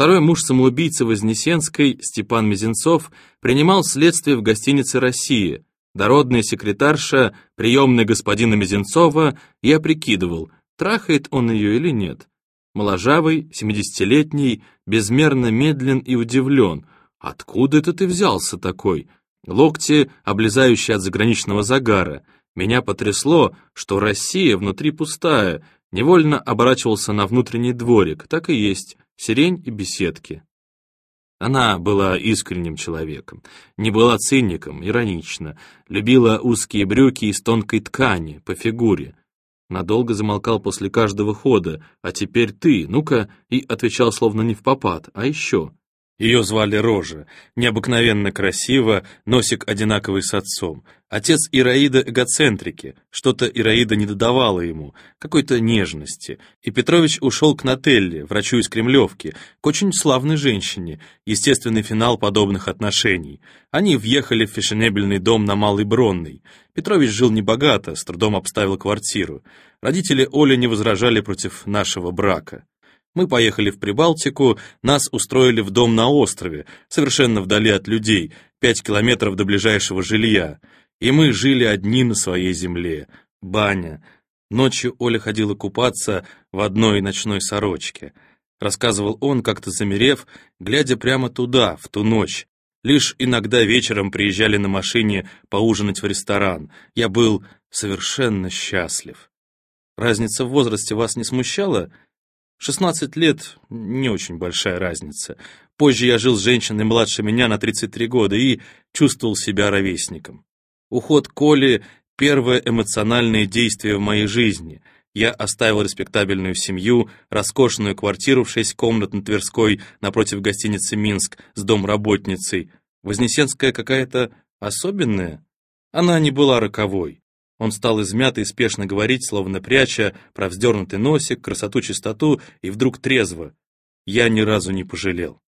второй муж самоубийцы Вознесенской, Степан Мизинцов, принимал следствие в гостинице «Россия». Дородная секретарша, приемная господина Мизинцова, я прикидывал, трахает он ее или нет. Моложавый, семидесятилетний, безмерно медлен и удивлен. Откуда это ты взялся такой? Локти, облезающие от заграничного загара. Меня потрясло, что Россия внутри пустая, невольно оборачивался на внутренний дворик, так и есть, сирень и беседки. Она была искренним человеком, не была циником, иронично, любила узкие брюки из тонкой ткани, по фигуре. Надолго замолкал после каждого хода, а теперь ты, ну-ка, и отвечал словно не в попад, а еще. Ее звали Рожа, необыкновенно красиво, носик одинаковый с отцом. Отец Ираида эгоцентрики, что-то Ираида не додавала ему, какой-то нежности. И Петрович ушел к Нателле, врачу из Кремлевки, к очень славной женщине, естественный финал подобных отношений. Они въехали в фешенебельный дом на Малой Бронной. Петрович жил небогато, с трудом обставил квартиру. Родители Оли не возражали против нашего брака. Мы поехали в Прибалтику, нас устроили в дом на острове, совершенно вдали от людей, пять километров до ближайшего жилья. И мы жили одни на своей земле. Баня. Ночью Оля ходила купаться в одной ночной сорочке. Рассказывал он, как-то замерев, глядя прямо туда, в ту ночь. Лишь иногда вечером приезжали на машине поужинать в ресторан. Я был совершенно счастлив. Разница в возрасте вас не смущала? 16 лет — не очень большая разница. Позже я жил с женщиной младше меня на 33 года и чувствовал себя ровесником. Уход Коли — первое эмоциональное действие в моей жизни. Я оставил респектабельную семью, роскошную квартиру в шесть комнат на Тверской напротив гостиницы «Минск» с домработницей. Вознесенская какая-то особенная? Она не была роковой. Он стал измято и спешно говорить, словно пряча, про вздернутый носик, красоту, чистоту, и вдруг трезво. Я ни разу не пожалел.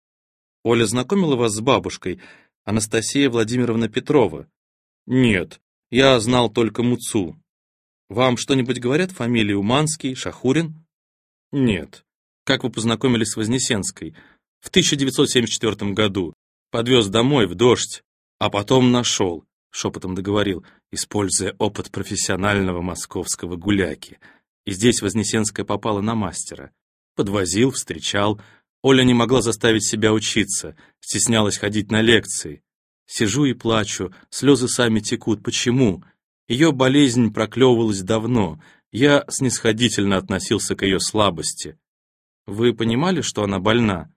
Оля знакомила вас с бабушкой, Анастасия Владимировна Петрова? Нет, я знал только Муцу. Вам что-нибудь говорят фамилии Уманский, Шахурин? Нет. Как вы познакомились с Вознесенской? В 1974 году. Подвез домой в дождь, а потом нашел. — шепотом договорил, используя опыт профессионального московского гуляки. И здесь Вознесенская попала на мастера. Подвозил, встречал. Оля не могла заставить себя учиться, стеснялась ходить на лекции. Сижу и плачу, слезы сами текут. Почему? Ее болезнь проклевывалась давно. Я снисходительно относился к ее слабости. Вы понимали, что она больна?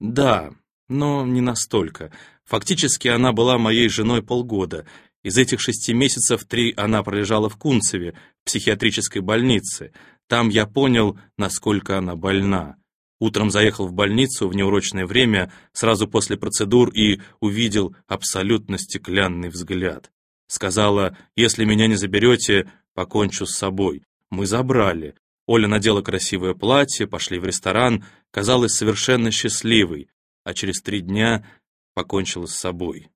Да, но не настолько. Фактически она была моей женой полгода. Из этих шести месяцев три она пролежала в Кунцеве, в психиатрической больнице. Там я понял, насколько она больна. Утром заехал в больницу в неурочное время, сразу после процедур, и увидел абсолютно стеклянный взгляд. Сказала, если меня не заберете, покончу с собой. Мы забрали. Оля надела красивое платье, пошли в ресторан, казалась совершенно счастливой, а через три дня покончила с собой.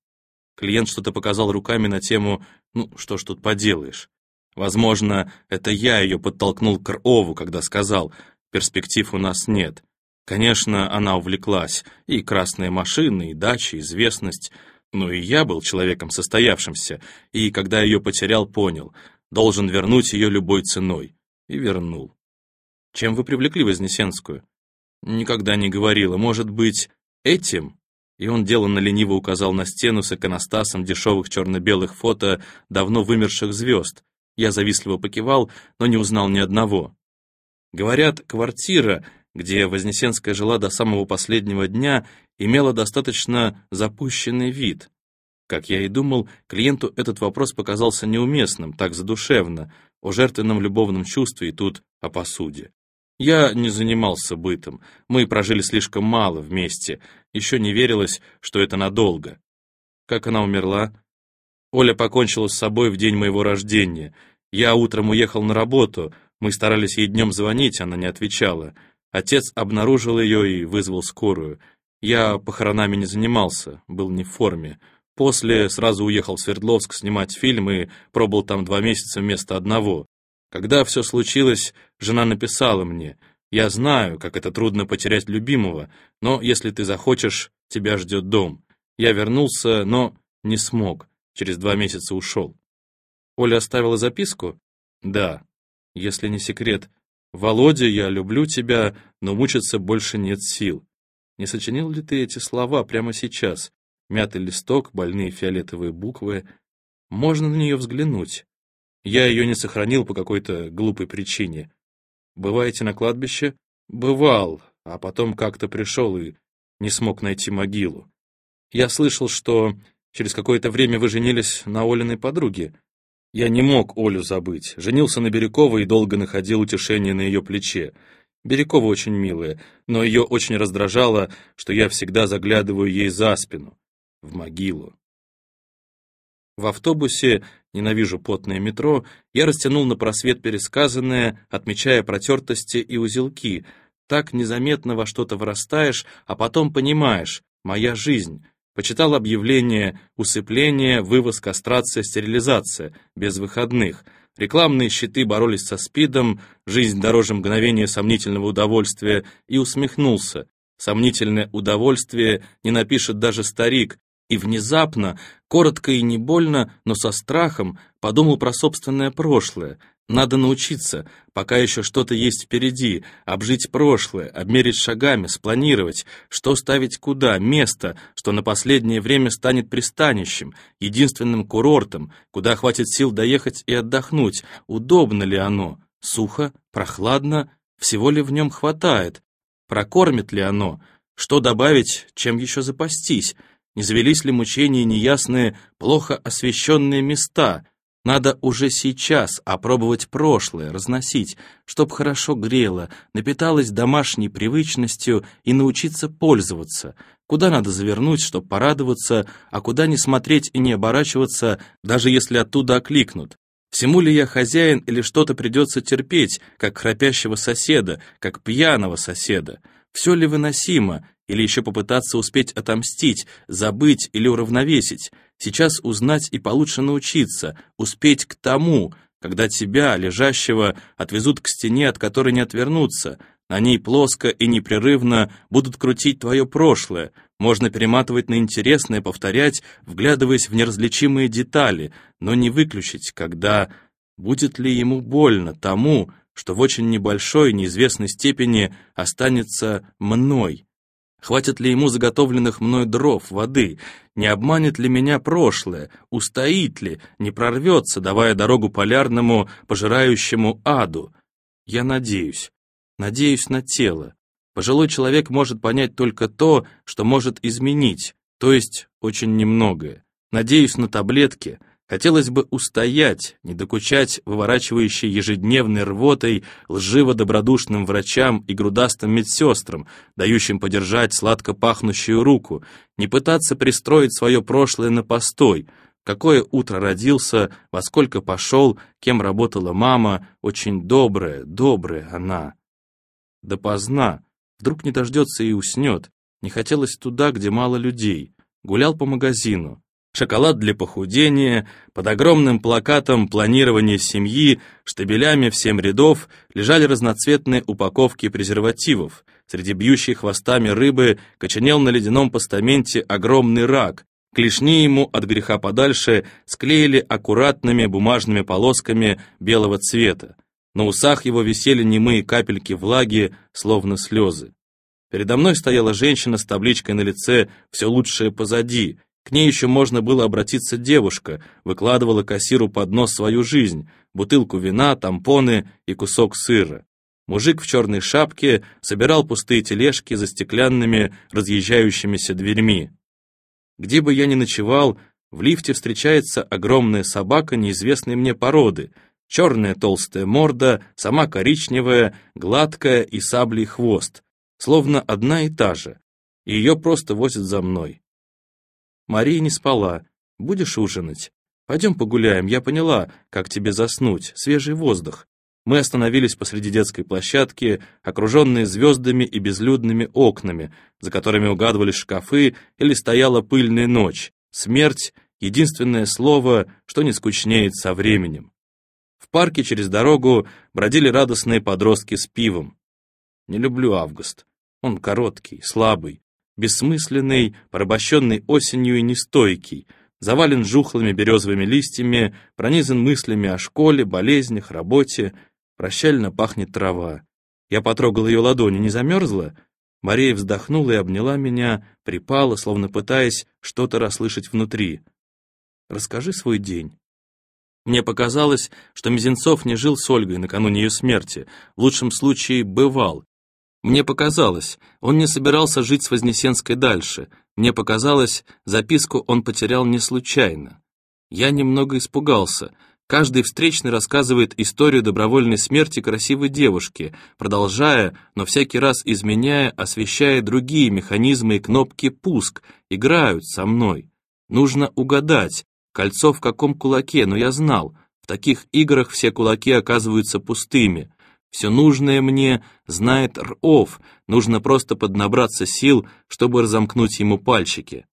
Клиент что-то показал руками на тему «ну, что ж тут поделаешь». Возможно, это я ее подтолкнул к Рову, когда сказал «перспектив у нас нет». Конечно, она увлеклась, и красные машины, и дача, известность, но и я был человеком состоявшимся, и когда ее потерял, понял, должен вернуть ее любой ценой. И вернул. Чем вы привлекли Вознесенскую? Никогда не говорила. Может быть, этим? и он деланно лениво указал на стену с иконостасом дешевых черно-белых фото давно вымерших звезд. Я завистливо покивал, но не узнал ни одного. Говорят, квартира, где Вознесенская жила до самого последнего дня, имела достаточно запущенный вид. Как я и думал, клиенту этот вопрос показался неуместным, так задушевно, о жертвенном любовном чувстве и тут о посуде. Я не занимался бытом, мы прожили слишком мало вместе, еще не верилось, что это надолго. Как она умерла? Оля покончила с собой в день моего рождения. Я утром уехал на работу, мы старались ей днем звонить, она не отвечала. Отец обнаружил ее и вызвал скорую. Я похоронами не занимался, был не в форме. После сразу уехал в Свердловск снимать фильм и пробыл там два месяца вместо одного. Когда все случилось, жена написала мне. Я знаю, как это трудно потерять любимого, но если ты захочешь, тебя ждет дом. Я вернулся, но не смог. Через два месяца ушел. Оля оставила записку? Да. Если не секрет. Володя, я люблю тебя, но мучиться больше нет сил. Не сочинил ли ты эти слова прямо сейчас? Мятый листок, больные фиолетовые буквы. Можно на нее взглянуть. Я ее не сохранил по какой-то глупой причине. Бываете на кладбище? Бывал, а потом как-то пришел и не смог найти могилу. Я слышал, что через какое-то время вы женились на Олиной подруге. Я не мог Олю забыть. Женился на Бирюковой и долго находил утешение на ее плече. Бирюкова очень милая, но ее очень раздражало, что я всегда заглядываю ей за спину, в могилу. В автобусе, ненавижу потное метро, я растянул на просвет пересказанное, отмечая протертости и узелки. Так незаметно во что-то вырастаешь, а потом понимаешь, моя жизнь. Почитал объявление «Усыпление, вывоз, кастрация, стерилизация» без выходных. Рекламные щиты боролись со СПИДом, жизнь дороже мгновения сомнительного удовольствия, и усмехнулся. Сомнительное удовольствие не напишет даже старик, и внезапно, коротко и не больно, но со страхом, подумал про собственное прошлое. Надо научиться, пока еще что-то есть впереди, обжить прошлое, обмерить шагами, спланировать, что ставить куда, место, что на последнее время станет пристанищем, единственным курортом, куда хватит сил доехать и отдохнуть, удобно ли оно, сухо, прохладно, всего ли в нем хватает, прокормит ли оно, что добавить, чем еще запастись, не завелись ли мучения неясные, плохо освещенные места? Надо уже сейчас опробовать прошлое, разносить, чтоб хорошо грело, напиталось домашней привычностью и научиться пользоваться. Куда надо завернуть, чтоб порадоваться, а куда не смотреть и не оборачиваться, даже если оттуда окликнут. Всему ли я хозяин или что-то придется терпеть, как храпящего соседа, как пьяного соседа? Все ли выносимо, или еще попытаться успеть отомстить, забыть или уравновесить. Сейчас узнать и получше научиться, успеть к тому, когда тебя, лежащего, отвезут к стене, от которой не отвернуться. На ней плоско и непрерывно будут крутить твое прошлое. Можно перематывать на интересное, повторять, вглядываясь в неразличимые детали, но не выключить, когда... Будет ли ему больно тому, что в очень небольшой, неизвестной степени останется мной? Хватит ли ему заготовленных мной дров, воды? Не обманет ли меня прошлое? Устоит ли? Не прорвется, давая дорогу полярному, пожирающему аду? Я надеюсь. Надеюсь на тело. Пожилой человек может понять только то, что может изменить, то есть очень немногое. Надеюсь на таблетки — Хотелось бы устоять, не докучать выворачивающей ежедневной рвотой лживо-добродушным врачам и грудастым медсестрам, дающим подержать сладко пахнущую руку, не пытаться пристроить свое прошлое на постой, какое утро родился, во сколько пошел, кем работала мама, очень добрая, добрая она. Допоздна, вдруг не дождется и уснет, не хотелось туда, где мало людей, гулял по магазину, шоколад для похудения, под огромным плакатом планирования семьи, штабелями в семь рядов лежали разноцветные упаковки презервативов. Среди бьющей хвостами рыбы коченел на ледяном постаменте огромный рак. Клешни ему от греха подальше склеили аккуратными бумажными полосками белого цвета. На усах его висели немые капельки влаги, словно слезы. Передо мной стояла женщина с табличкой на лице «Все лучшее позади», к ней еще можно было обратиться девушка, выкладывала кассиру под нос свою жизнь, бутылку вина, тампоны и кусок сыра. Мужик в черной шапке собирал пустые тележки за стеклянными разъезжающимися дверьми. Где бы я ни ночевал, в лифте встречается огромная собака неизвестной мне породы, черная толстая морда, сама коричневая, гладкая и саблей хвост, словно одна и та же. И ее просто возят за мной. Мария не спала. «Будешь ужинать? Пойдем погуляем, я поняла, как тебе заснуть, свежий воздух». Мы остановились посреди детской площадки, окруженные звездами и безлюдными окнами, за которыми угадывались шкафы или стояла пыльная ночь. Смерть — единственное слово, что не скучнеет со временем. В парке через дорогу бродили радостные подростки с пивом. Не люблю август. Он короткий, слабый, бессмысленный, порабощенный осенью и нестойкий, завален жухлыми березовыми листьями, пронизан мыслями о школе, болезнях, работе. Прощально пахнет трава. Я потрогал ее ладони, не замерзла? Мария вздохнула и обняла меня, припала, словно пытаясь что-то расслышать внутри. «Расскажи свой день». Мне показалось, что Мизинцов не жил с Ольгой накануне ее смерти, в лучшем случае бывал. Мне показалось, он не собирался жить с Вознесенской дальше. Мне показалось, записку он потерял не случайно. Я немного испугался. Каждый встречный рассказывает историю добровольной смерти красивой девушки, продолжая, но всякий раз изменяя, освещая другие механизмы и кнопки «пуск», играют со мной. Нужно угадать, кольцо в каком кулаке, но я знал, в таких играх все кулаки оказываются пустыми. Все нужное мне знает Ров, нужно просто поднабраться сил, чтобы разомкнуть ему пальчики.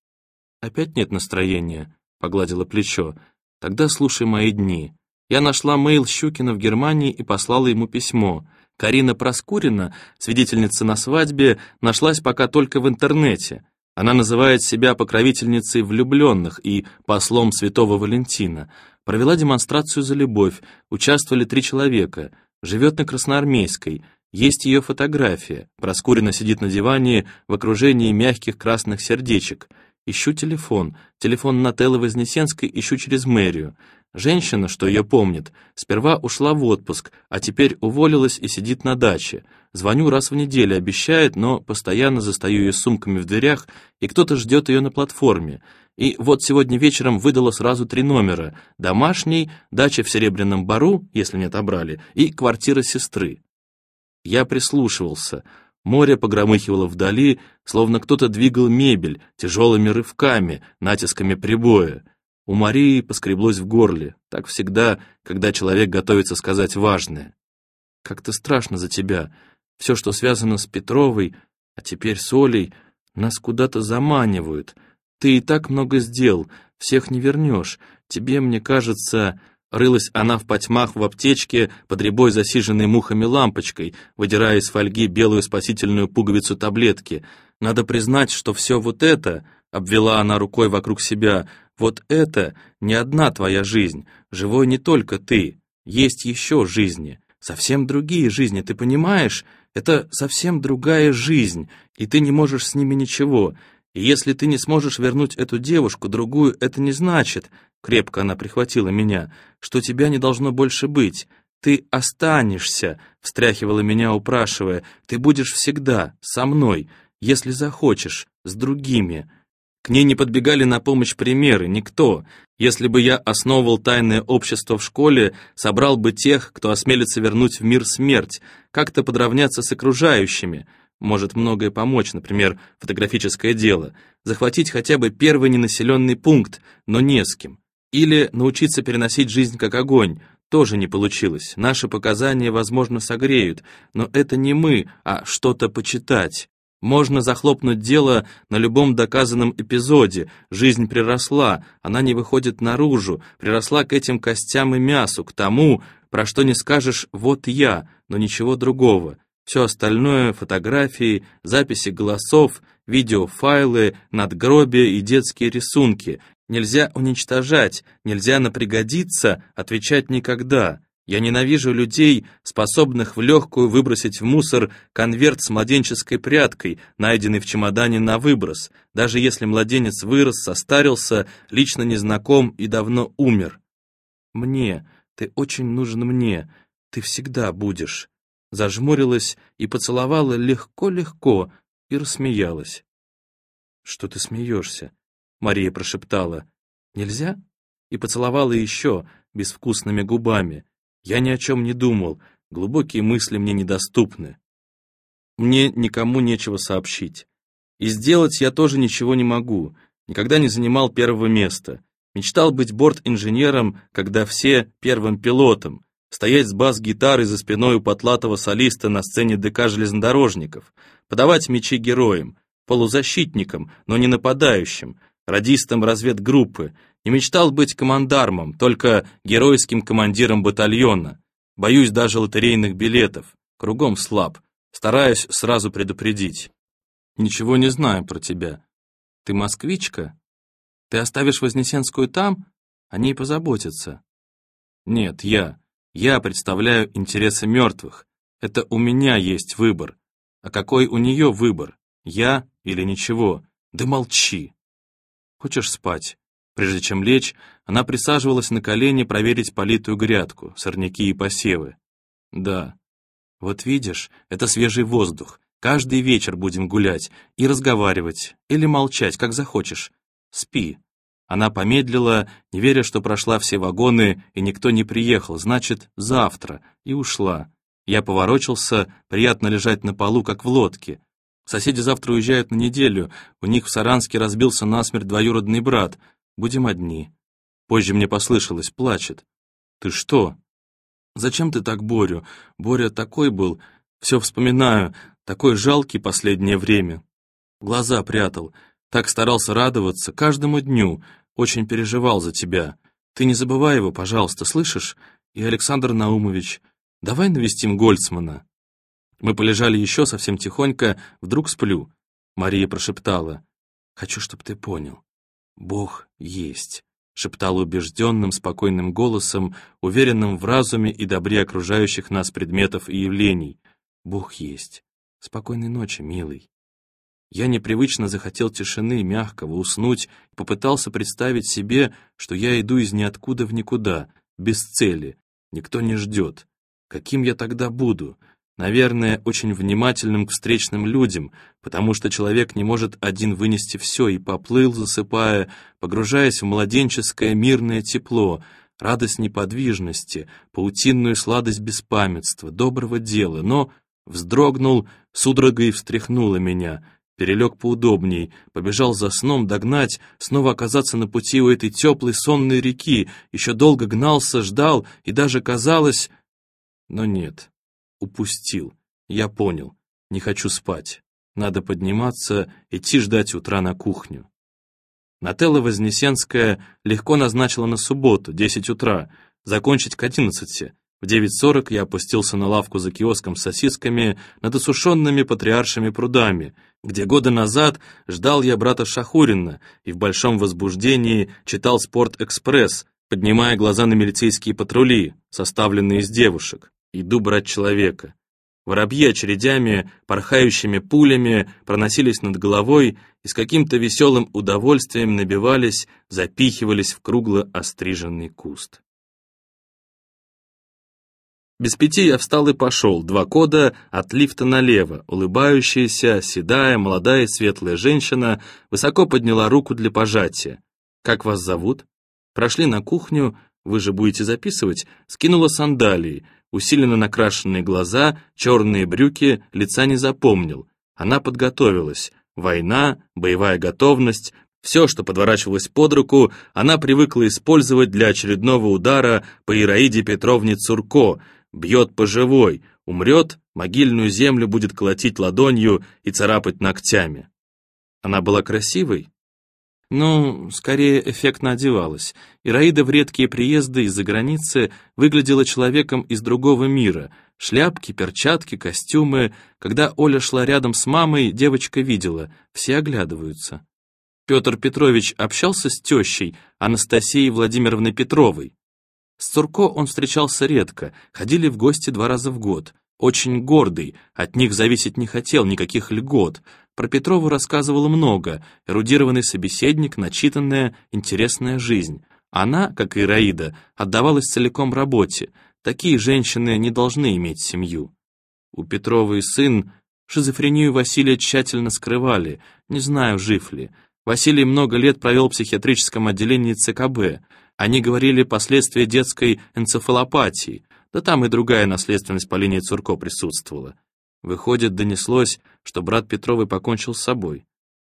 «Опять нет настроения», — погладила плечо. «Тогда слушай мои дни». Я нашла мейл Щукина в Германии и послала ему письмо. Карина Проскурина, свидетельница на свадьбе, нашлась пока только в интернете. Она называет себя покровительницей влюбленных и послом святого Валентина. Провела демонстрацию за любовь, участвовали три человека — Живет на Красноармейской. Есть ее фотография. Проскурина сидит на диване в окружении мягких красных сердечек. Ищу телефон. Телефон Нателлы Вознесенской ищу через мэрию. Женщина, что ее помнит, сперва ушла в отпуск, а теперь уволилась и сидит на даче. Звоню раз в неделю, обещает, но постоянно застаю ее сумками в дверях, и кто-то ждет ее на платформе. И вот сегодня вечером выдала сразу три номера. Домашний, дача в Серебряном Бару, если не отобрали, и квартира сестры. Я прислушивался. Море погромыхивало вдали, словно кто-то двигал мебель тяжелыми рывками, натисками прибоя. У Марии поскреблось в горле. Так всегда, когда человек готовится сказать важное. «Как-то страшно за тебя. Все, что связано с Петровой, а теперь с Олей, нас куда-то заманивают». Ты и так много сделал, всех не вернешь. Тебе, мне кажется...» Рылась она в потьмах в аптечке под рябой засиженной мухами лампочкой, выдирая из фольги белую спасительную пуговицу таблетки. «Надо признать, что все вот это...» — обвела она рукой вокруг себя. «Вот это не одна твоя жизнь. Живой не только ты. Есть еще жизни. Совсем другие жизни, ты понимаешь? Это совсем другая жизнь, и ты не можешь с ними ничего. Если ты не сможешь вернуть эту девушку, другую, это не значит, крепко она прихватила меня, что тебя не должно больше быть. Ты останешься, встряхивала меня, упрашивая, ты будешь всегда со мной, если захочешь, с другими. К ней не подбегали на помощь примеры, никто. Если бы я основывал тайное общество в школе, собрал бы тех, кто осмелится вернуть в мир смерть, как-то подравняться с окружающими — может многое помочь, например, фотографическое дело, захватить хотя бы первый ненаселенный пункт, но не с кем. Или научиться переносить жизнь как огонь, тоже не получилось. Наши показания, возможно, согреют, но это не мы, а что-то почитать. Можно захлопнуть дело на любом доказанном эпизоде. Жизнь приросла, она не выходит наружу, приросла к этим костям и мясу, к тому, про что не скажешь «вот я», но ничего другого. Все остальное — фотографии, записи голосов, видеофайлы, надгробия и детские рисунки. Нельзя уничтожать, нельзя напрягодиться, отвечать никогда. Я ненавижу людей, способных в легкую выбросить в мусор конверт с младенческой прядкой, найденный в чемодане на выброс, даже если младенец вырос, состарился, лично незнаком и давно умер. Мне, ты очень нужен мне, ты всегда будешь зажмурилась и поцеловала легко-легко и рассмеялась. «Что ты смеешься?» — Мария прошептала. «Нельзя?» И поцеловала еще безвкусными губами. Я ни о чем не думал, глубокие мысли мне недоступны. Мне никому нечего сообщить. И сделать я тоже ничего не могу, никогда не занимал первого места. Мечтал быть борт-инженером, когда все первым пилотом, стоять с бас-гитарой за спиной у потлатого солиста на сцене ДК железнодорожников, подавать мячи героям, полузащитникам, но не нападающим, радистам разведгруппы, не мечтал быть командармом, только геройским командиром батальона. Боюсь даже лотерейных билетов, кругом слаб, Стараюсь сразу предупредить. Ничего не знаю про тебя. Ты москвичка? Ты оставишь Вознесенскую там? О ней позаботятся. Нет, я. Я представляю интересы мертвых. Это у меня есть выбор. А какой у нее выбор? Я или ничего? Да молчи. Хочешь спать? Прежде чем лечь, она присаживалась на колени проверить политую грядку, сорняки и посевы. Да. Вот видишь, это свежий воздух. Каждый вечер будем гулять и разговаривать, или молчать, как захочешь. Спи. Она помедлила, не веря, что прошла все вагоны, и никто не приехал, значит, завтра, и ушла. Я поворочился, приятно лежать на полу, как в лодке. Соседи завтра уезжают на неделю, у них в Саранске разбился насмерть двоюродный брат. Будем одни. Позже мне послышалось, плачет. Ты что? Зачем ты так Борю? Боря такой был, все вспоминаю, такой жалкий последнее время. Глаза прятал, так старался радоваться каждому дню, очень переживал за тебя. Ты не забывай его, пожалуйста, слышишь? И Александр Наумович, давай навестим Гольцмана. Мы полежали еще совсем тихонько, вдруг сплю. Мария прошептала, «Хочу, чтобы ты понял. Бог есть», — шептала убежденным, спокойным голосом, уверенным в разуме и добре окружающих нас предметов и явлений. «Бог есть. Спокойной ночи, милый». Я непривычно захотел тишины, мягкого, уснуть, попытался представить себе, что я иду из ниоткуда в никуда, без цели, никто не ждет. Каким я тогда буду? Наверное, очень внимательным к встречным людям, потому что человек не может один вынести все и поплыл, засыпая, погружаясь в младенческое мирное тепло, радость неподвижности, паутинную сладость беспамятства, доброго дела, но вздрогнул, судорогой встряхнуло меня — перелег поудобней, побежал за сном догнать, снова оказаться на пути у этой теплой сонной реки, еще долго гнался, ждал, и даже казалось... Но нет, упустил, я понял, не хочу спать, надо подниматься, идти ждать утра на кухню. Нателла Вознесенская легко назначила на субботу, 10 утра, закончить к 11, в 9.40 я опустился на лавку за киоском с сосисками над осушенными патриаршими прудами, где года назад ждал я брата Шахурина и в большом возбуждении читал «Спорт-экспресс», поднимая глаза на милицейские патрули, составленные из девушек. Иду брать человека. Воробьи очередями, порхающими пулями проносились над головой и с каким-то веселым удовольствием набивались, запихивались в кругло остриженный куст. Без пяти я встал и пошел, два кода от лифта налево. Улыбающаяся, седая, молодая, светлая женщина высоко подняла руку для пожатия. «Как вас зовут?» Прошли на кухню, вы же будете записывать, скинула сандалии, усиленно накрашенные глаза, черные брюки, лица не запомнил. Она подготовилась. Война, боевая готовность, все, что подворачивалось под руку, она привыкла использовать для очередного удара по Ираиде Петровне Цурко, бьет по живой, умрет, могильную землю будет колотить ладонью и царапать ногтями. Она была красивой? Ну, скорее эффектно одевалась. Ираида в редкие приезды из-за границы выглядела человеком из другого мира. Шляпки, перчатки, костюмы. Когда Оля шла рядом с мамой, девочка видела, все оглядываются. Петр Петрович общался с тещей Анастасией Владимировной Петровой. С Цурко он встречался редко, ходили в гости два раза в год. Очень гордый, от них зависеть не хотел никаких льгот. Про Петрову рассказывала много, эрудированный собеседник, начитанная, интересная жизнь. Она, как и Раида, отдавалась целиком работе. Такие женщины не должны иметь семью. У Петровой сын шизофрению Василия тщательно скрывали, не знаю, жив ли. Василий много лет провел в психиатрическом отделении ЦКБ. Они говорили последствия детской энцефалопатии, да там и другая наследственность по линии Цурко присутствовала. Выходит, донеслось, что брат Петровой покончил с собой.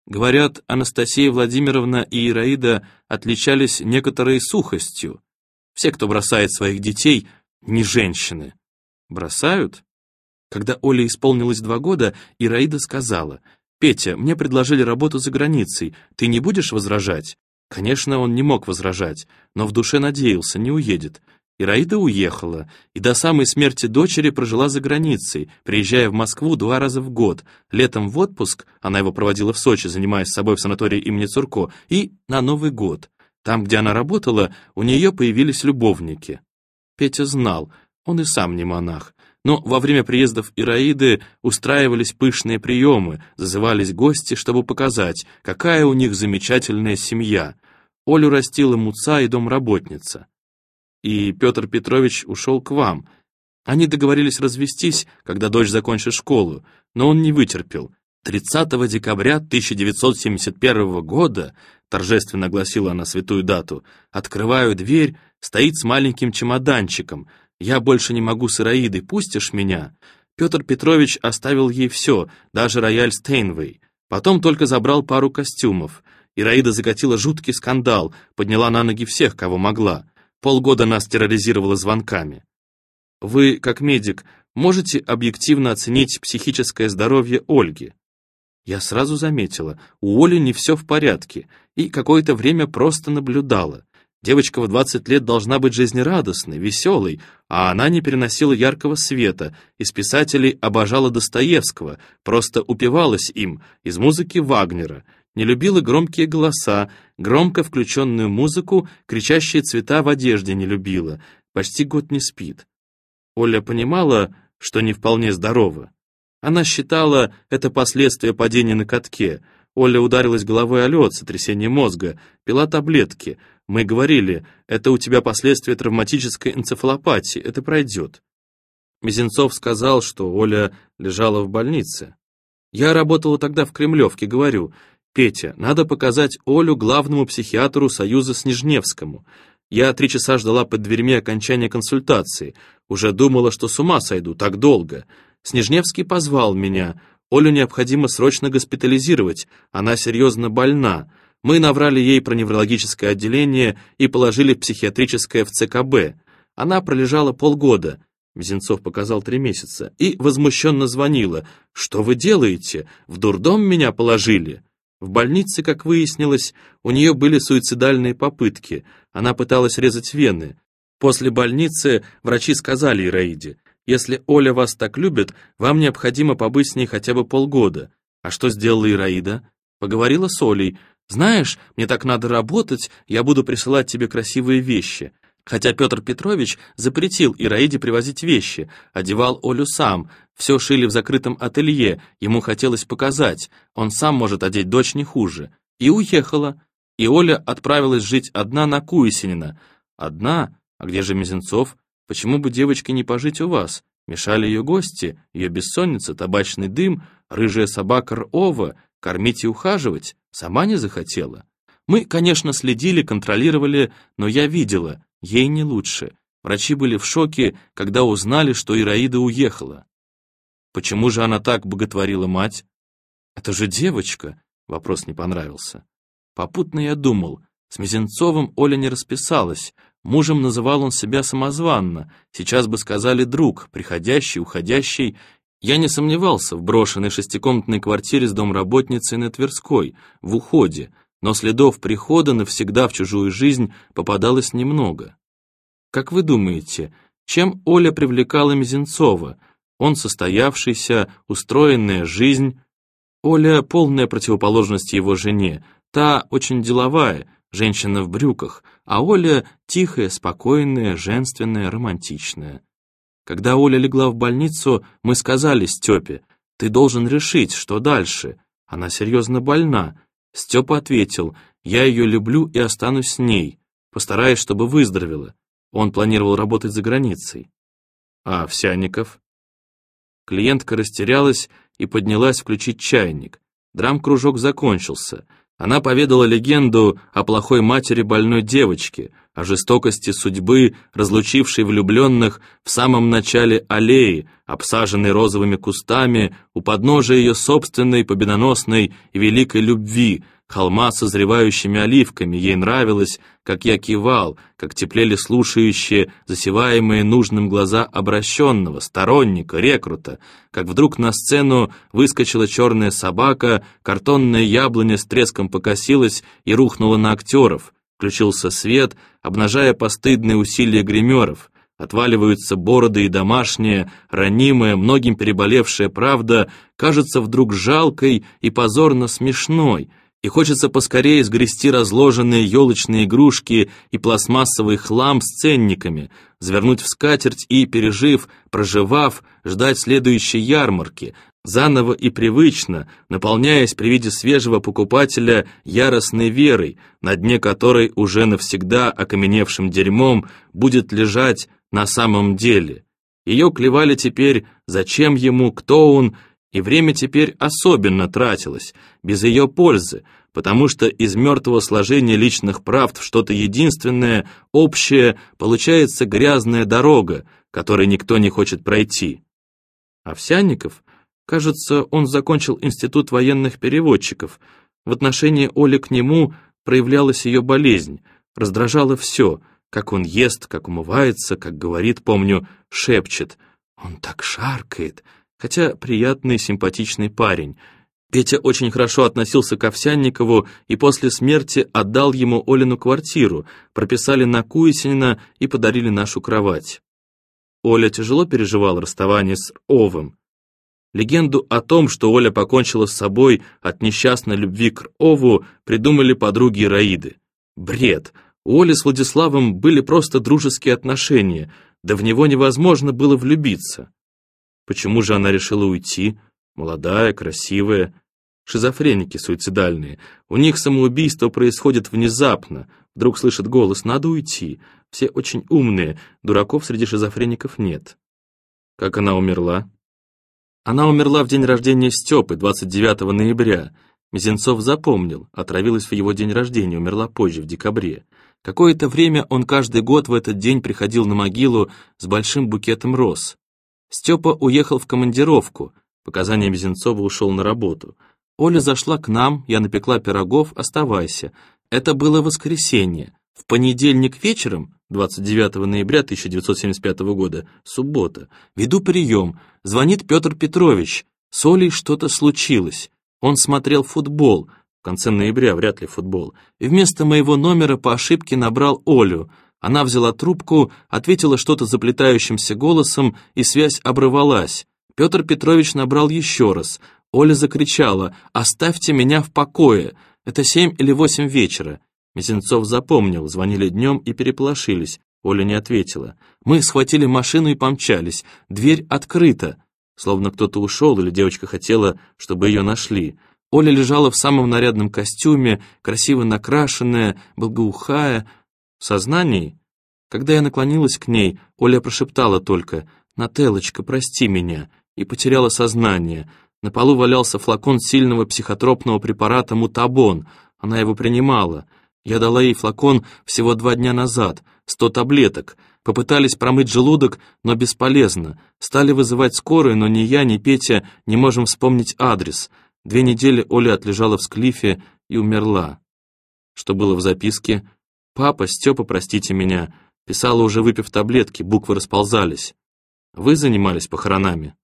Говорят, Анастасия Владимировна и Ираида отличались некоторой сухостью. Все, кто бросает своих детей, не женщины. Бросают? Когда Оле исполнилось два года, Ираида сказала, «Петя, мне предложили работу за границей, ты не будешь возражать?» Конечно, он не мог возражать, но в душе надеялся, не уедет. Ираида уехала и до самой смерти дочери прожила за границей, приезжая в Москву два раза в год, летом в отпуск, она его проводила в Сочи, занимаясь собой в санатории имени Цурко, и на Новый год. Там, где она работала, у нее появились любовники. Петя знал, он и сам не монах, но во время приездов Ираиды устраивались пышные приемы, зазывались гости, чтобы показать, какая у них замечательная семья. Олю растила муца и домработница и Петр Петрович ушел к вам. Они договорились развестись, когда дочь закончит школу, но он не вытерпел. 30 декабря 1971 года, торжественно огласила она святую дату, открываю дверь, стоит с маленьким чемоданчиком. Я больше не могу с Ираидой, пустишь меня? Петр Петрович оставил ей все, даже рояль Стейнвей. Потом только забрал пару костюмов. Ираида закатила жуткий скандал, подняла на ноги всех, кого могла. Полгода нас терроризировала звонками. Вы, как медик, можете объективно оценить психическое здоровье Ольги? Я сразу заметила, у Оли не все в порядке, и какое-то время просто наблюдала. Девочка в 20 лет должна быть жизнерадостной, веселой, а она не переносила яркого света, из писателей обожала Достоевского, просто упивалась им, из музыки Вагнера — не любила громкие голоса, громко включенную музыку, кричащие цвета в одежде не любила, почти год не спит. Оля понимала, что не вполне здорова. Она считала это последствия падения на катке. Оля ударилась головой о лед, сотрясение мозга, пила таблетки. Мы говорили, это у тебя последствия травматической энцефалопатии, это пройдет. Мизинцов сказал, что Оля лежала в больнице. Я работала тогда в Кремлевке, говорю, «Петя, надо показать Олю главному психиатру Союза Снежневскому. Я три часа ждала под дверьми окончания консультации. Уже думала, что с ума сойду, так долго. Снежневский позвал меня. Олю необходимо срочно госпитализировать, она серьезно больна. Мы наврали ей про неврологическое отделение и положили психиатрическое в ЦКБ. Она пролежала полгода. Мизинцов показал три месяца. И возмущенно звонила. «Что вы делаете? В дурдом меня положили?» В больнице, как выяснилось, у нее были суицидальные попытки. Она пыталась резать вены. После больницы врачи сказали Ираиде, если Оля вас так любит, вам необходимо побыть с ней хотя бы полгода. А что сделала Ираида? Поговорила с Олей. Знаешь, мне так надо работать, я буду присылать тебе красивые вещи. Хотя Петр Петрович запретил Ираиде привозить вещи, одевал Олю сам, все шили в закрытом ателье, ему хотелось показать, он сам может одеть дочь не хуже. И уехала. И Оля отправилась жить одна на Куесинина. Одна? А где же Мизинцов? Почему бы девочке не пожить у вас? Мешали ее гости, ее бессонница, табачный дым, рыжая собака Рова, кормить и ухаживать. Сама не захотела. Мы, конечно, следили, контролировали, но я видела, Ей не лучше. Врачи были в шоке, когда узнали, что Ираида уехала. Почему же она так боготворила мать? Это же девочка, вопрос не понравился. Попутно я думал, с Мизинцовым Оля не расписалась, мужем называл он себя самозванно, сейчас бы сказали друг, приходящий, уходящий. Я не сомневался в брошенной шестикомнатной квартире с домработницей на Тверской, в уходе, но следов прихода навсегда в чужую жизнь попадалось немного. Как вы думаете, чем Оля привлекала Мизинцова? Он состоявшийся, устроенная жизнь. Оля — полная противоположность его жене, та очень деловая, женщина в брюках, а Оля — тихая, спокойная, женственная, романтичная. Когда Оля легла в больницу, мы сказали Степе, ты должен решить, что дальше. Она серьезно больна, Степа ответил, «Я ее люблю и останусь с ней. Постараюсь, чтобы выздоровела». Он планировал работать за границей. А Овсяников? Клиентка растерялась и поднялась включить чайник. Драм-кружок закончился. Она поведала легенду о плохой матери больной девочки, о жестокости судьбы, разлучившей влюбленных в самом начале аллеи, обсаженной розовыми кустами, у подножия ее собственной победоносной и великой любви, холма с созревающими оливками. Ей нравилось, как я кивал, как теплели слушающие, засеваемые нужным глаза обращенного, сторонника, рекрута, как вдруг на сцену выскочила черная собака, картонная яблоня с треском покосилась и рухнула на актеров — Включился свет, обнажая постыдные усилия гримеров. Отваливаются бороды и домашняя, ранимая, многим переболевшая правда, кажется вдруг жалкой и позорно смешной, и хочется поскорее сгрести разложенные елочные игрушки и пластмассовый хлам с ценниками, завернуть в скатерть и, пережив, проживав, ждать следующей ярмарки, заново и привычно, наполняясь при виде свежего покупателя яростной верой, на дне которой уже навсегда окаменевшим дерьмом будет лежать на самом деле. Ее клевали теперь, зачем ему, кто он, и время теперь особенно тратилось, без ее пользы, потому что из мертвого сложения личных правд в что-то единственное, общее, получается грязная дорога, которой никто не хочет пройти. Овсянников, кажется, он закончил институт военных переводчиков, в отношении Оли к нему проявлялась ее болезнь, раздражало все, как он ест, как умывается, как говорит, помню, шепчет. Он так шаркает, хотя приятный, симпатичный парень. Петя очень хорошо относился к Овсянникову и после смерти отдал ему Олину квартиру, прописали на Куесинина и подарили нашу кровать. Оля тяжело переживала расставание с Овым. Легенду о том, что Оля покончила с собой от несчастной любви к Ову, придумали подруги Раиды. Бред! У Оли с Владиславом были просто дружеские отношения, да в него невозможно было влюбиться. Почему же она решила уйти? Молодая, красивая. Шизофреники суицидальные. У них самоубийство происходит внезапно. Вдруг слышат голос «надо уйти». Все очень умные, дураков среди шизофреников нет. Как она умерла? Она умерла в день рождения Степы, 29 ноября. Мизинцов запомнил, отравилась в его день рождения, умерла позже, в декабре. Какое-то время он каждый год в этот день приходил на могилу с большим букетом роз. Степа уехал в командировку, показания Мизинцова ушел на работу. Оля зашла к нам, я напекла пирогов, оставайся. Это было воскресенье. В понедельник вечером, 29 ноября 1975 года, суббота, веду прием, звонит Петр Петрович, с Олей что-то случилось. Он смотрел футбол, в конце ноября вряд ли футбол, и вместо моего номера по ошибке набрал Олю. Она взяла трубку, ответила что-то заплетающимся голосом, и связь обрывалась. Петр Петрович набрал еще раз. Оля закричала «Оставьте меня в покое!» Это семь или восемь вечера. Мизинцов запомнил, звонили днем и переполошились. Оля не ответила. Мы схватили машину и помчались. Дверь открыта. Словно кто-то ушел или девочка хотела, чтобы ее нашли. Оля лежала в самом нарядном костюме, красиво накрашенная, благоухая. В сознании? Когда я наклонилась к ней, Оля прошептала только «Нателочка, прости меня», и потеряла сознание. На полу валялся флакон сильного психотропного препарата «Мутабон». Она его принимала. Я дала ей флакон всего два дня назад, сто таблеток. Попытались промыть желудок, но бесполезно. Стали вызывать скорую, но ни я, ни Петя не можем вспомнить адрес. Две недели Оля отлежала в склифе и умерла. Что было в записке? «Папа, Степа, простите меня», писала уже выпив таблетки, буквы расползались. Вы занимались похоронами?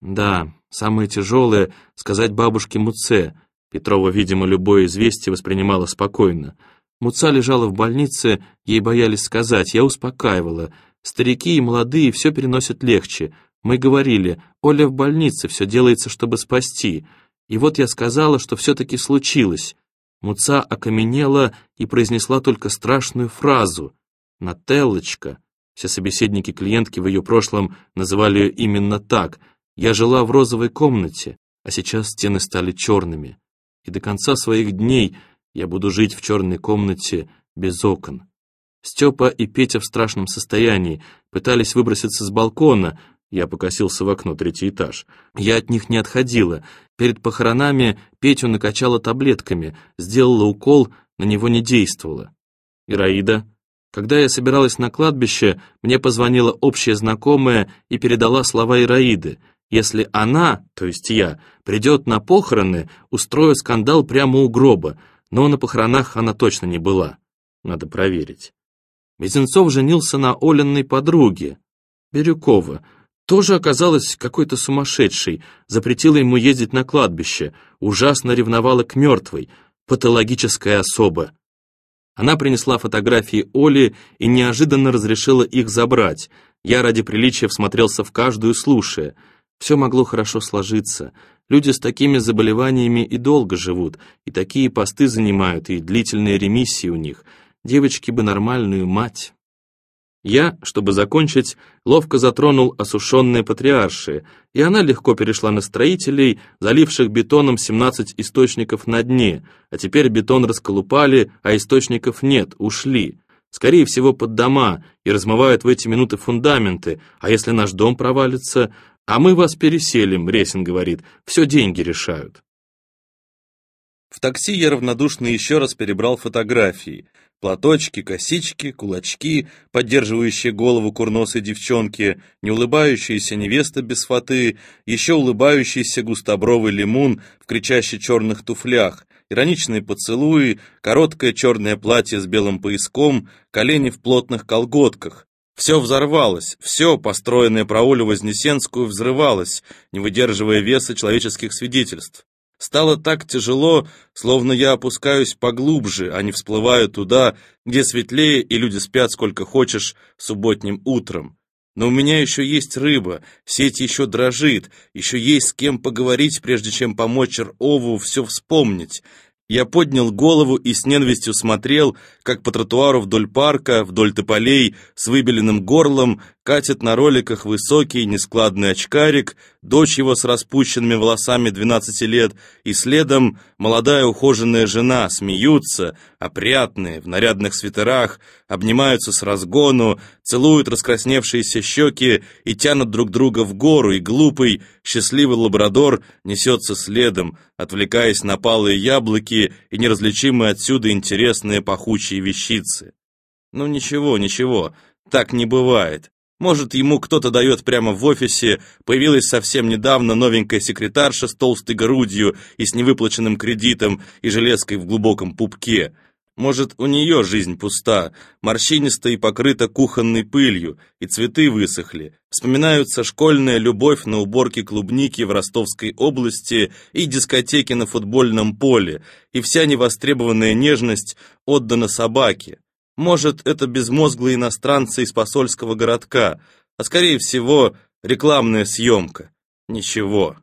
Да, самое тяжелое — сказать бабушке Муце. Петрова, видимо, любое известие воспринимала спокойно. Муца лежала в больнице, ей боялись сказать, я успокаивала. Старики и молодые все переносят легче. Мы говорили, Оля в больнице, все делается, чтобы спасти. И вот я сказала, что все-таки случилось. Муца окаменела и произнесла только страшную фразу. «Нателлочка». Все собеседники клиентки в ее прошлом называли ее именно так. «Я жила в розовой комнате, а сейчас стены стали черными. И до конца своих дней я буду жить в черной комнате без окон». Степа и Петя в страшном состоянии, пытались выброситься с балкона, я покосился в окно, третий этаж. Я от них не отходила. Перед похоронами Петю накачала таблетками, сделала укол, на него не действовало. Ираида. Когда я собиралась на кладбище, мне позвонила общая знакомая и передала слова Ираиды. Если она, то есть я, придет на похороны, устрою скандал прямо у гроба, но на похоронах она точно не была. Надо проверить. Мизинцов женился на Оленной подруге, Бирюкова, тоже оказалась какой-то сумасшедшей, запретила ему ездить на кладбище, ужасно ревновала к мертвой, патологическая особа. Она принесла фотографии Оли и неожиданно разрешила их забрать. Я ради приличия всмотрелся в каждую, слушая. Все могло хорошо сложиться. Люди с такими заболеваниями и долго живут, и такие посты занимают, и длительные ремиссии у них. Девочки бы нормальную мать. Я, чтобы закончить, ловко затронул осушенные патриаршие, и она легко перешла на строителей, заливших бетоном 17 источников на дне, а теперь бетон расколупали, а источников нет, ушли. Скорее всего, под дома, и размывают в эти минуты фундаменты, а если наш дом провалится, а мы вас переселим, Ресин говорит, все деньги решают. В такси я равнодушно еще раз перебрал фотографии — Платочки, косички, кулачки, поддерживающие голову курносой девчонки, неулыбающаяся невеста без фаты, еще улыбающийся густобровый лимун в кричаще черных туфлях, ироничные поцелуи, короткое черное платье с белым пояском, колени в плотных колготках. Все взорвалось, все, построенное про Олю Вознесенскую, взрывалось, не выдерживая веса человеческих свидетельств. Стало так тяжело, словно я опускаюсь поглубже, а не всплываю туда, где светлее и люди спят сколько хочешь субботним утром. Но у меня еще есть рыба, сеть еще дрожит, еще есть с кем поговорить, прежде чем помочь Р-Ову все вспомнить. Я поднял голову и с ненавистью смотрел, как по тротуару вдоль парка, вдоль тополей, с выбеленным горлом, катит на роликах высокий нескладный очкарик, дочь его с распущенными волосами 12 лет, и следом молодая ухоженная жена, смеются, опрятные, в нарядных свитерах, обнимаются с разгону, целуют раскрасневшиеся щеки и тянут друг друга в гору, и глупый, счастливый лабрадор несется следом, отвлекаясь на палые яблоки и неразличимые отсюда интересные пахучие вещицы. Ну ничего, ничего, так не бывает. Может, ему кто-то дает прямо в офисе, появилась совсем недавно новенькая секретарша с толстой грудью и с невыплаченным кредитом и железкой в глубоком пупке. Может, у нее жизнь пуста, морщинистая и покрыта кухонной пылью, и цветы высохли. Вспоминаются школьная любовь на уборке клубники в Ростовской области и дискотеки на футбольном поле, и вся невостребованная нежность отдана собаке. Может, это безмозглые иностранцы из посольского городка, а скорее всего, рекламная съемка. Ничего.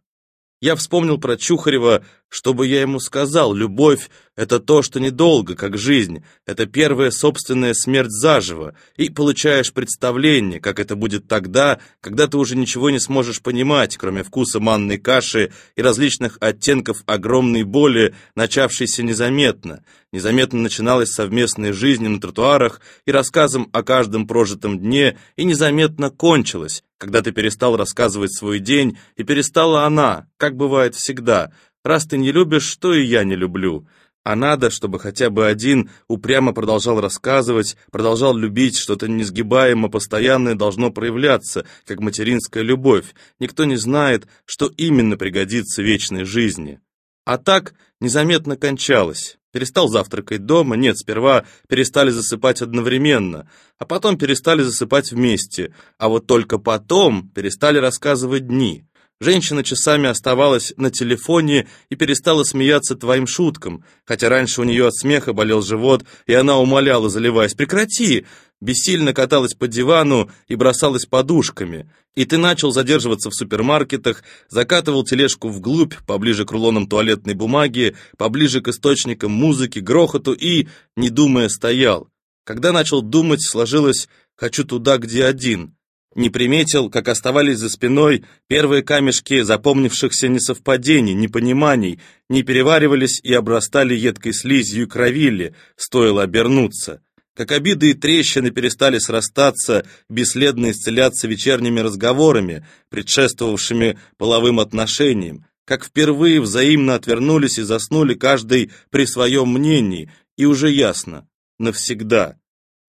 Я вспомнил про Чухарева, чтобы я ему сказал, любовь — это то, что недолго, как жизнь, это первая собственная смерть заживо, и получаешь представление, как это будет тогда, когда ты уже ничего не сможешь понимать, кроме вкуса манной каши и различных оттенков огромной боли, начавшейся незаметно. Незаметно начиналась совместная жизнь на тротуарах и рассказом о каждом прожитом дне, и незаметно кончилась, когда ты перестал рассказывать свой день, и перестала она, как бывает всегда. Раз ты не любишь, то и я не люблю. А надо, чтобы хотя бы один упрямо продолжал рассказывать, продолжал любить, что-то несгибаемо постоянное должно проявляться, как материнская любовь. Никто не знает, что именно пригодится вечной жизни. А так незаметно кончалось. Перестал завтракать дома, нет, сперва перестали засыпать одновременно, а потом перестали засыпать вместе, а вот только потом перестали рассказывать дни. Женщина часами оставалась на телефоне и перестала смеяться твоим шуткам, хотя раньше у нее от смеха болел живот, и она умоляла, заливаясь, «Прекрати!» бессильно каталась по дивану и бросалась подушками. И ты начал задерживаться в супермаркетах, закатывал тележку вглубь, поближе к рулонам туалетной бумаги, поближе к источникам музыки, грохоту и, не думая, стоял. Когда начал думать, сложилось «хочу туда, где один». Не приметил, как оставались за спиной первые камешки запомнившихся несовпадений, непониманий, не переваривались и обрастали едкой слизью кровили, стоило обернуться как обиды и трещины перестали срастаться, бесследно исцеляться вечерними разговорами, предшествовавшими половым отношениям, как впервые взаимно отвернулись и заснули каждый при своем мнении, и уже ясно — навсегда.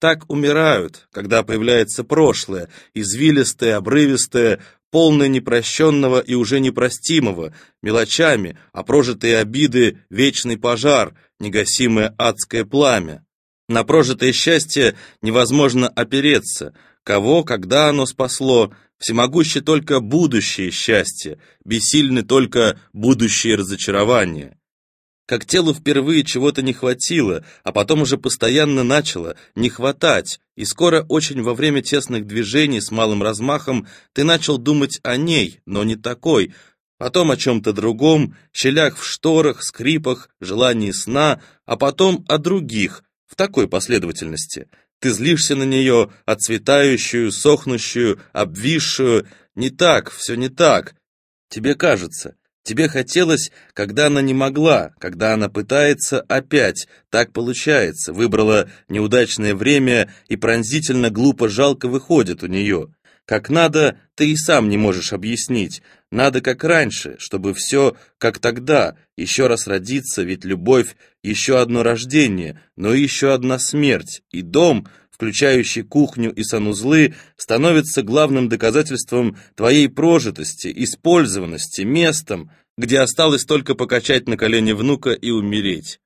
Так умирают, когда появляется прошлое, извилистое, обрывистое, полное непрощенного и уже непростимого, мелочами, а прожитые обиды — вечный пожар, негасимое адское пламя. На прожитое счастье невозможно опереться. Кого, когда оно спасло, всемогуще только будущее счастье, бессильны только будущие разочарования. Как телу впервые чего-то не хватило, а потом уже постоянно начало не хватать, и скоро очень во время тесных движений с малым размахом ты начал думать о ней, но не такой, потом о чем-то другом, щелях в шторах, скрипах, желании сна, а потом о других, в такой последовательности. Ты злишься на нее, отцветающую, сохнущую, обвисшую. Не так, все не так. Тебе кажется. Тебе хотелось, когда она не могла, когда она пытается опять. Так получается, выбрала неудачное время и пронзительно глупо жалко выходит у нее. Как надо, ты и сам не можешь объяснить. Надо как раньше, чтобы все как тогда, еще раз родиться, ведь любовь — еще одно рождение, но еще одна смерть, и дом — включающий кухню и санузлы, становится главным доказательством твоей прожитости, использованности, местом, где осталось только покачать на колени внука и умереть.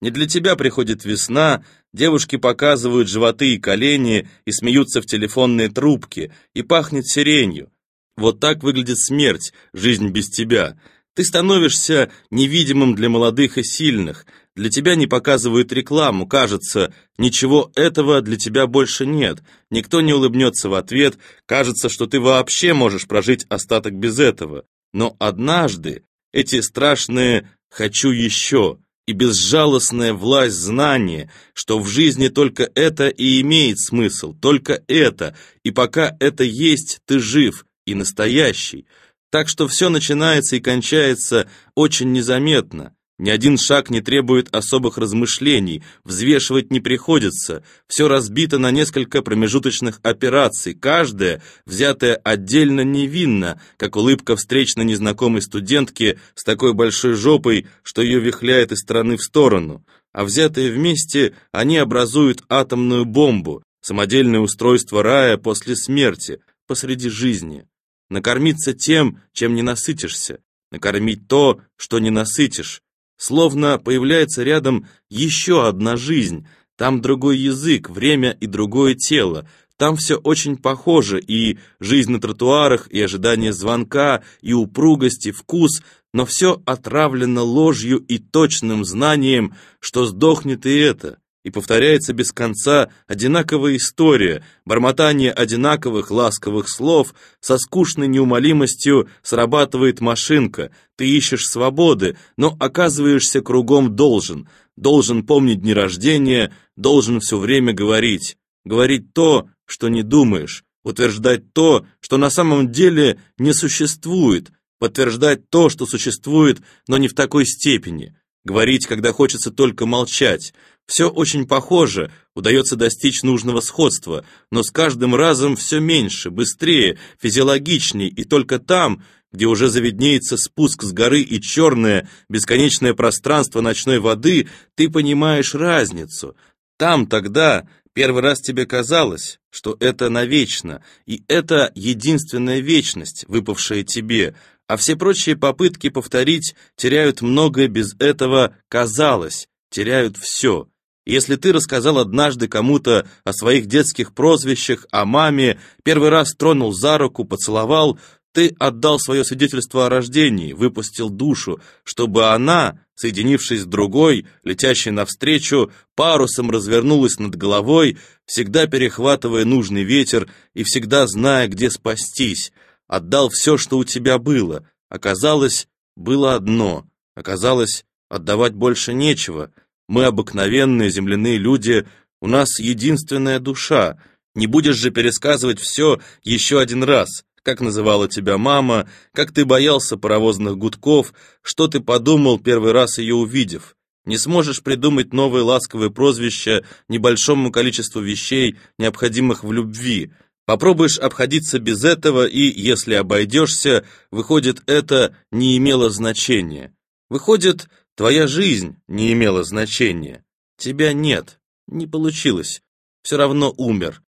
Не для тебя приходит весна, девушки показывают животы и колени и смеются в телефонные трубки, и пахнет сиренью. Вот так выглядит смерть, жизнь без тебя. Ты становишься невидимым для молодых и сильных, для тебя не показывают рекламу, кажется, ничего этого для тебя больше нет, никто не улыбнется в ответ, кажется, что ты вообще можешь прожить остаток без этого. Но однажды эти страшные «хочу еще» и безжалостная власть знания, что в жизни только это и имеет смысл, только это, и пока это есть, ты жив и настоящий. Так что все начинается и кончается очень незаметно. Ни один шаг не требует особых размышлений, взвешивать не приходится, все разбито на несколько промежуточных операций, каждая, взятая отдельно невинно, как улыбка встречной незнакомой студентки с такой большой жопой, что ее вихляет из стороны в сторону, а взятые вместе они образуют атомную бомбу, самодельное устройство рая после смерти, посреди жизни. Накормиться тем, чем не насытишься, накормить то, что не насытишь, Словно появляется рядом еще одна жизнь, там другой язык, время и другое тело, там все очень похоже, и жизнь на тротуарах, и ожидание звонка, и упругость, и вкус, но все отравлено ложью и точным знанием, что сдохнет и это. И повторяется без конца одинаковая история, бормотание одинаковых ласковых слов, со скучной неумолимостью срабатывает машинка, ты ищешь свободы, но оказываешься кругом должен, должен помнить дни рождения, должен все время говорить, говорить то, что не думаешь, утверждать то, что на самом деле не существует, подтверждать то, что существует, но не в такой степени, говорить, когда хочется только молчать, все очень похоже, удается достичь нужного сходства, но с каждым разом все меньше, быстрее, физиологичней, и только там, где уже заведнеется спуск с горы и черное, бесконечное пространство ночной воды, ты понимаешь разницу. Там тогда первый раз тебе казалось, что это навечно, и это единственная вечность, выпавшая тебе, а все прочие попытки повторить теряют многое без этого «казалось», теряют все. Если ты рассказал однажды кому-то о своих детских прозвищах, о маме, первый раз тронул за руку, поцеловал, ты отдал свое свидетельство о рождении, выпустил душу, чтобы она, соединившись с другой, летящей навстречу, парусом развернулась над головой, всегда перехватывая нужный ветер и всегда зная, где спастись. Отдал все, что у тебя было. Оказалось, было одно. Оказалось, отдавать больше нечего — мы обыкновенные земляные люди, у нас единственная душа. Не будешь же пересказывать все еще один раз. Как называла тебя мама, как ты боялся паровозных гудков, что ты подумал первый раз ее увидев. Не сможешь придумать новое ласковое прозвище небольшому количеству вещей, необходимых в любви. Попробуешь обходиться без этого, и, если обойдешься, выходит, это не имело значения. Выходит, Твоя жизнь не имела значения. Тебя нет. Не получилось. Все равно умер.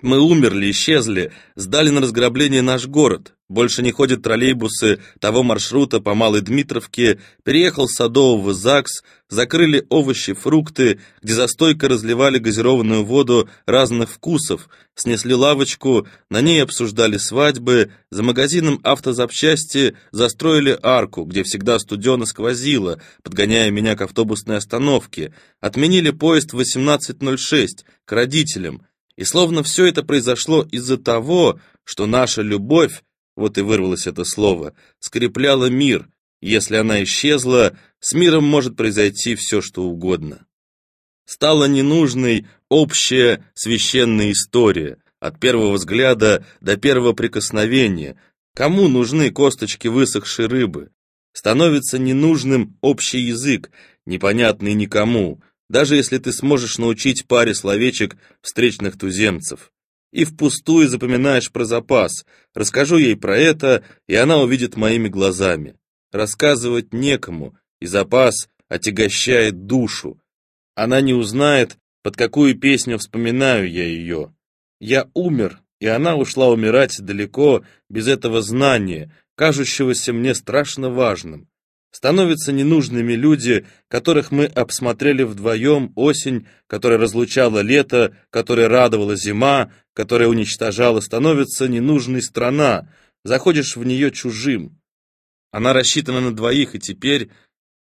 Мы умерли, исчезли, сдали на разграбление наш город. Больше не ходят троллейбусы того маршрута по Малой Дмитровке, переехал с Садового ЗАГС, закрыли овощи, фрукты, где за стойкой разливали газированную воду разных вкусов, снесли лавочку, на ней обсуждали свадьбы, за магазином автозапчасти застроили арку, где всегда студено сквозило, подгоняя меня к автобусной остановке, отменили поезд 18.06 к родителям, и словно все это произошло из-за того, что наша любовь вот и вырвалось это слово, скрепляла мир. Если она исчезла, с миром может произойти все, что угодно. Стала ненужной общая священная история, от первого взгляда до первого прикосновения. Кому нужны косточки высохшей рыбы? Становится ненужным общий язык, непонятный никому, даже если ты сможешь научить паре словечек встречных туземцев и впустую запоминаешь про запас. Расскажу ей про это, и она увидит моими глазами. Рассказывать некому, и запас отягощает душу. Она не узнает, под какую песню вспоминаю я ее. Я умер, и она ушла умирать далеко, без этого знания, кажущегося мне страшно важным. Становятся ненужными люди, которых мы обсмотрели вдвоем осень, которая разлучала лето, которая радовала зима, которая уничтожала, становится ненужной страна, заходишь в нее чужим. Она рассчитана на двоих, и теперь...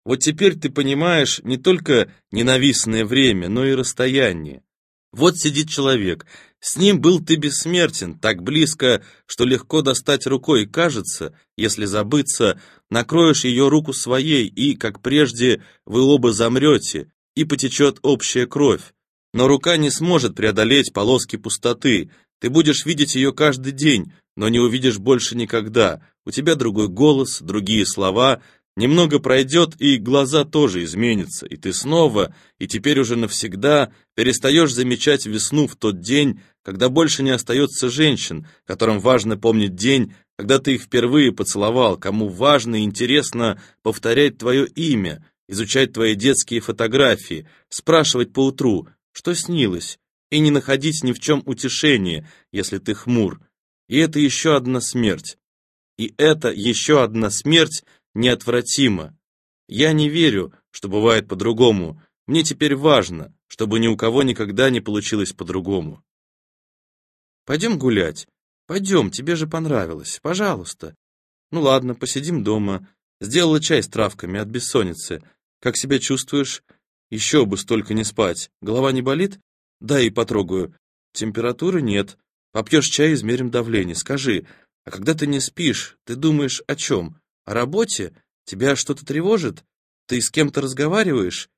Вот теперь ты понимаешь не только ненавистное время, но и расстояние. Вот сидит человек, с ним был ты бессмертен, так близко, что легко достать рукой, кажется, если забыться, накроешь ее руку своей, и, как прежде, вы оба замрете, и потечет общая кровь. Но рука не сможет преодолеть полоски пустоты, ты будешь видеть ее каждый день, но не увидишь больше никогда. У тебя другой голос, другие слова, Немного пройдет, и глаза тоже изменятся, и ты снова, и теперь уже навсегда, перестаешь замечать весну в тот день, когда больше не остается женщин, которым важно помнить день, когда ты их впервые поцеловал, кому важно и интересно повторять твое имя, изучать твои детские фотографии, спрашивать поутру, что снилось, и не находить ни в чем утешения, если ты хмур. И это еще одна смерть. И это еще одна смерть, неотвратимо. Я не верю, что бывает по-другому. Мне теперь важно, чтобы ни у кого никогда не получилось по-другому. Пойдем гулять. Пойдем, тебе же понравилось. Пожалуйста. Ну ладно, посидим дома. Сделала чай с травками от бессонницы. Как себя чувствуешь? Еще бы столько не спать. Голова не болит? Да и потрогаю. Температуры нет. Попьешь чай, измерим давление. Скажи, а когда ты не спишь, ты думаешь о чем? О работе? Тебя что-то тревожит? Ты с кем-то разговариваешь?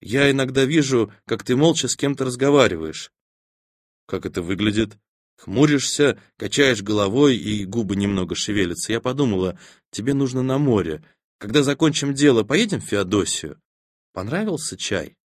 Я иногда вижу, как ты молча с кем-то разговариваешь. Как это выглядит? Хмуришься, качаешь головой, и губы немного шевелятся. Я подумала, тебе нужно на море. Когда закончим дело, поедем в Феодосию? Понравился чай?